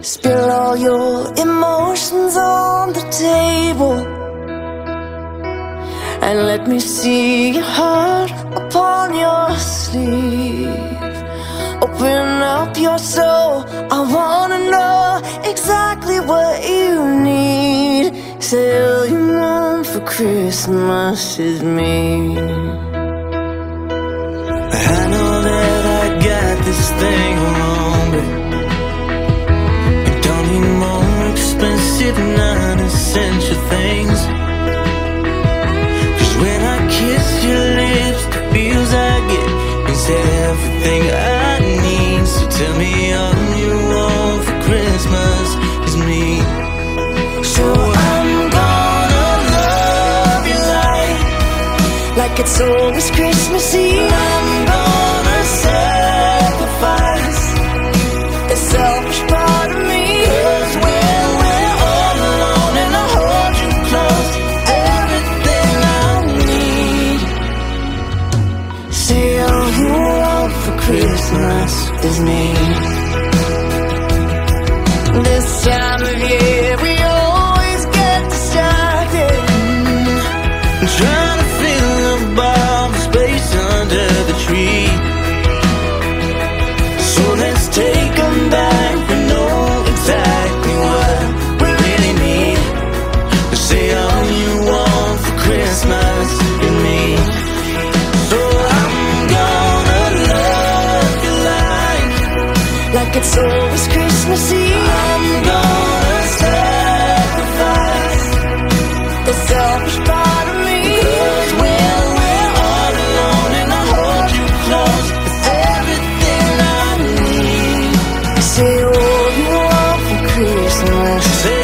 Spill all your emotions on the table. And let me see your heart upon your sleeve. Open up your soul. I wanna know exactly what you need. Say all you want for Christmas is me. Me all you want for Christmas is me. So I'm gonna love you like Like it's always Christmas Eve. I'm gonna sacrifice The selfish Christmas is me. This time of year it's always Christmas Eve. I'm gonna sacrifice the selfish part of me. Cause when we're all alone and I hold you close, it's everything I need. Say all you want for Christmas.